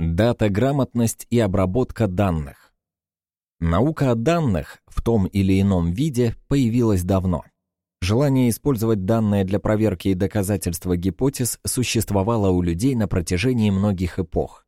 Дата-грамотность и обработка данных. Наука о данных в том или ином виде появилась давно. Желание использовать данные для проверки и доказательства гипотез существовало у людей на протяжении многих эпох.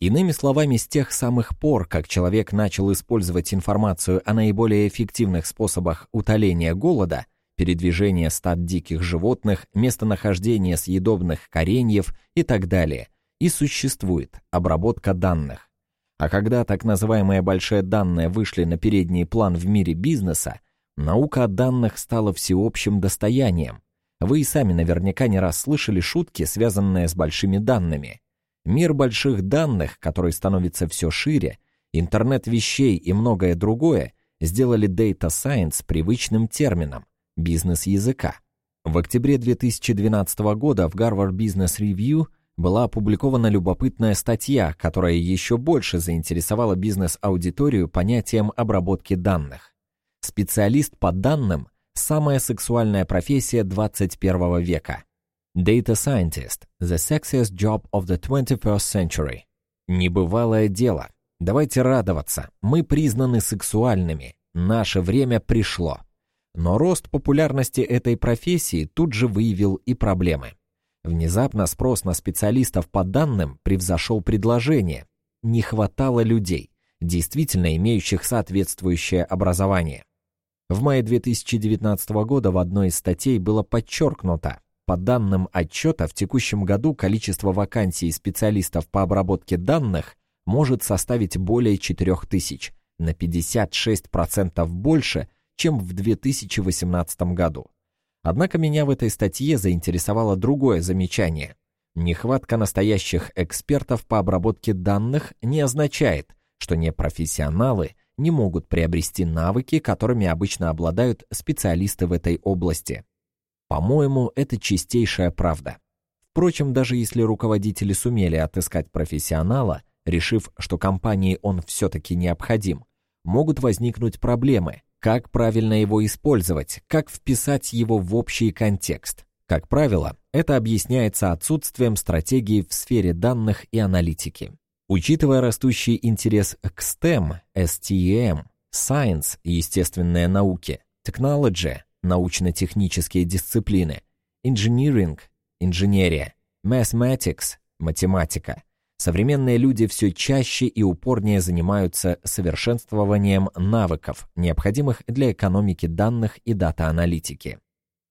Иными словами, с тех самых пор, как человек начал использовать информацию о наиболее эффективных способах утоления голода, передвижения стад диких животных, местонахождения съедобных кореньев и так далее, и существует обработка данных. А когда так называемые большие данные вышли на передний план в мире бизнеса, наука о данных стала всеобщим достоянием. Вы и сами наверняка не раз слышали шутки, связанные с большими данными. Мир больших данных, который становится все шире, интернет вещей и многое другое, сделали Data Science привычным термином, бизнес-языка. В октябре 2012 года в Harvard Business Review – была опубликована любопытная статья, которая еще больше заинтересовала бизнес-аудиторию понятием обработки данных. Специалист по данным – самая сексуальная профессия 21 века. Data Scientist – the sexiest job of the 21st century. Небывалое дело. Давайте радоваться. Мы признаны сексуальными. Наше время пришло. Но рост популярности этой профессии тут же выявил и проблемы. Внезапно спрос на специалистов по данным превзошел предложение. Не хватало людей, действительно имеющих соответствующее образование. В мае 2019 года в одной из статей было подчеркнуто, по данным отчета, в текущем году количество вакансий специалистов по обработке данных может составить более 4000, на 56% больше, чем в 2018 году. Однако меня в этой статье заинтересовало другое замечание. Нехватка настоящих экспертов по обработке данных не означает, что непрофессионалы не могут приобрести навыки, которыми обычно обладают специалисты в этой области. По-моему, это чистейшая правда. Впрочем, даже если руководители сумели отыскать профессионала, решив, что компании он все-таки необходим, могут возникнуть проблемы, как правильно его использовать, как вписать его в общий контекст. Как правило, это объясняется отсутствием стратегии в сфере данных и аналитики. Учитывая растущий интерес к STEM, STEM, Science – естественные науки, Technology – научно-технические дисциплины, Engineering – инженерия, Mathematics – математика – Современные люди все чаще и упорнее занимаются совершенствованием навыков, необходимых для экономики данных и дата-аналитики.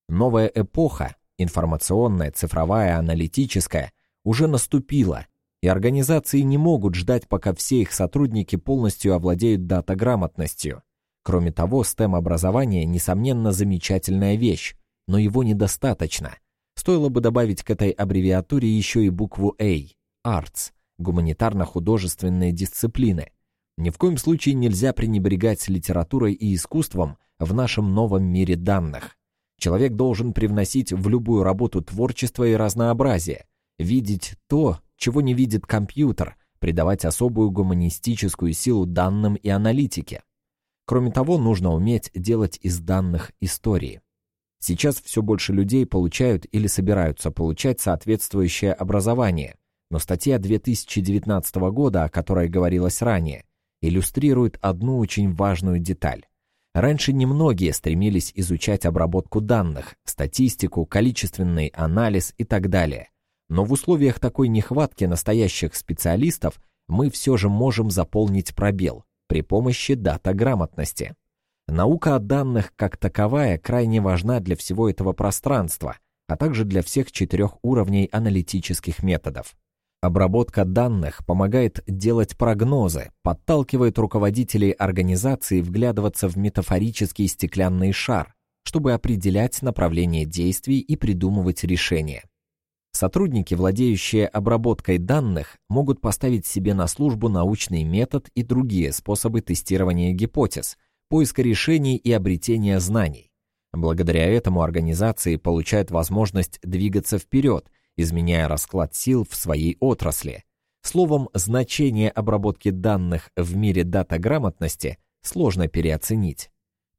Новая эпоха, информационная, цифровая, аналитическая, уже наступила, и организации не могут ждать, пока все их сотрудники полностью овладеют дата-грамотностью. Кроме того, STEM-образование, несомненно, замечательная вещь, но его недостаточно. Стоило бы добавить к этой аббревиатуре еще и букву A – Arts – гуманитарно-художественные дисциплины. Ни в коем случае нельзя пренебрегать литературой и искусством в нашем новом мире данных. Человек должен привносить в любую работу творчество и разнообразие, видеть то, чего не видит компьютер, придавать особую гуманистическую силу данным и аналитике. Кроме того, нужно уметь делать из данных истории. Сейчас все больше людей получают или собираются получать соответствующее образование, но статья 2019 года, о которой говорилось ранее, иллюстрирует одну очень важную деталь. Раньше немногие стремились изучать обработку данных, статистику, количественный анализ и так далее. Но в условиях такой нехватки настоящих специалистов мы все же можем заполнить пробел при помощи дата-грамотности. Наука о данных как таковая крайне важна для всего этого пространства, а также для всех четырех уровней аналитических методов. Обработка данных помогает делать прогнозы, подталкивает руководителей организации вглядываться в метафорический стеклянный шар, чтобы определять направление действий и придумывать решения. Сотрудники, владеющие обработкой данных, могут поставить себе на службу научный метод и другие способы тестирования гипотез, поиска решений и обретения знаний. Благодаря этому организации получают возможность двигаться вперед – изменяя расклад сил в своей отрасли. Словом, значение обработки данных в мире дата-грамотности сложно переоценить.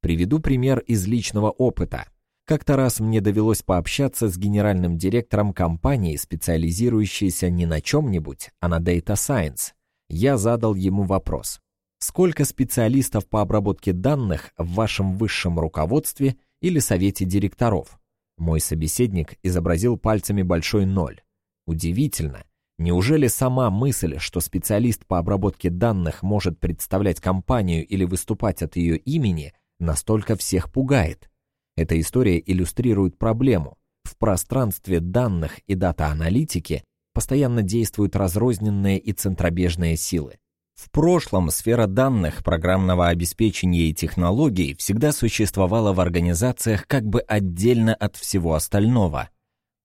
Приведу пример из личного опыта. Как-то раз мне довелось пообщаться с генеральным директором компании, специализирующейся не на чем-нибудь, а на Data Science. Я задал ему вопрос. Сколько специалистов по обработке данных в вашем высшем руководстве или совете директоров? Мой собеседник изобразил пальцами большой ноль. Удивительно. Неужели сама мысль, что специалист по обработке данных может представлять компанию или выступать от ее имени, настолько всех пугает? Эта история иллюстрирует проблему. В пространстве данных и дата-аналитики постоянно действуют разрозненные и центробежные силы. В прошлом сфера данных, программного обеспечения и технологий всегда существовала в организациях как бы отдельно от всего остального.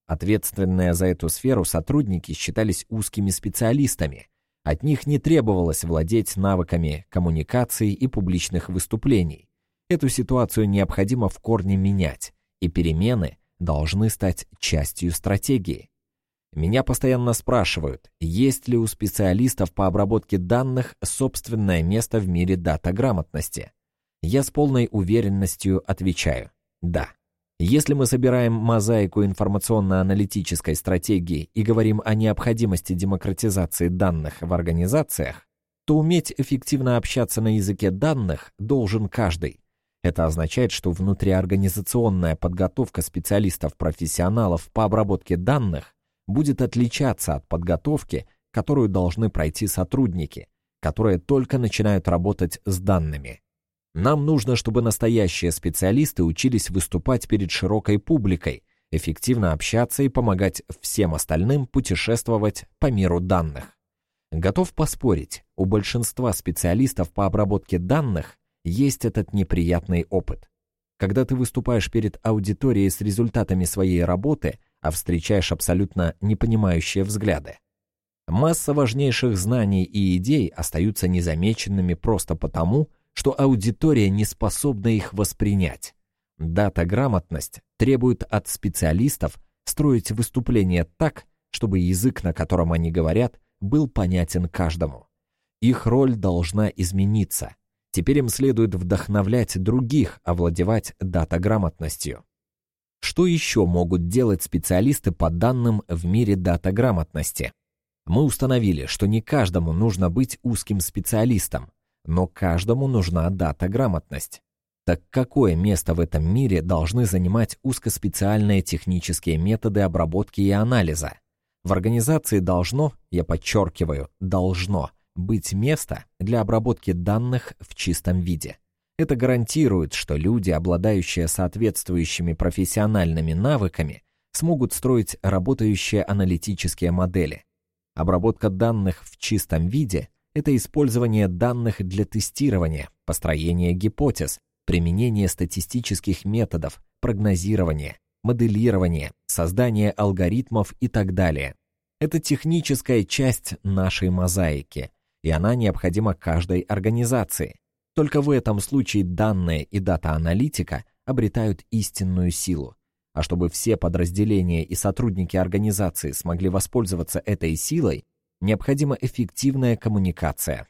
Ответственные за эту сферу сотрудники считались узкими специалистами. От них не требовалось владеть навыками коммуникации и публичных выступлений. Эту ситуацию необходимо в корне менять, и перемены должны стать частью стратегии. Меня постоянно спрашивают, есть ли у специалистов по обработке данных собственное место в мире дата-грамотности. Я с полной уверенностью отвечаю «да». Если мы собираем мозаику информационно-аналитической стратегии и говорим о необходимости демократизации данных в организациях, то уметь эффективно общаться на языке данных должен каждый, это означает, что внутриорганизационная подготовка специалистов-профессионалов по обработке данных будет отличаться от подготовки, которую должны пройти сотрудники, которые только начинают работать с данными. Нам нужно, чтобы настоящие специалисты учились выступать перед широкой публикой, эффективно общаться и помогать всем остальным путешествовать по миру данных. Готов поспорить, у большинства специалистов по обработке данных есть этот неприятный опыт. Когда ты выступаешь перед аудиторией с результатами своей работы, а встречаешь абсолютно непонимающие взгляды. Масса важнейших знаний и идей остаются незамеченными просто потому, что аудитория не способна их воспринять. Дата-грамотность требует от специалистов строить выступления так, чтобы язык, на котором они говорят, был понятен каждому. Их роль должна измениться. Теперь им следует вдохновлять других овладевать датаграмотностью. Что еще могут делать специалисты по данным в мире датаграмотности? Мы установили, что не каждому нужно быть узким специалистом, но каждому нужна датаграмотность. Так какое место в этом мире должны занимать узкоспециальные технические методы обработки и анализа? В организации должно, я подчеркиваю, должно быть место для обработки данных в чистом виде. Это гарантирует, что люди, обладающие соответствующими профессиональными навыками, смогут строить работающие аналитические модели. Обработка данных в чистом виде – это использование данных для тестирования, построения гипотез, применение статистических методов, прогнозирования, моделирования, создания алгоритмов и так далее. Это техническая часть нашей мозаики – и она необходима каждой организации. Только в этом случае данные и дата-аналитика обретают истинную силу. А чтобы все подразделения и сотрудники организации смогли воспользоваться этой силой, необходима эффективная коммуникация.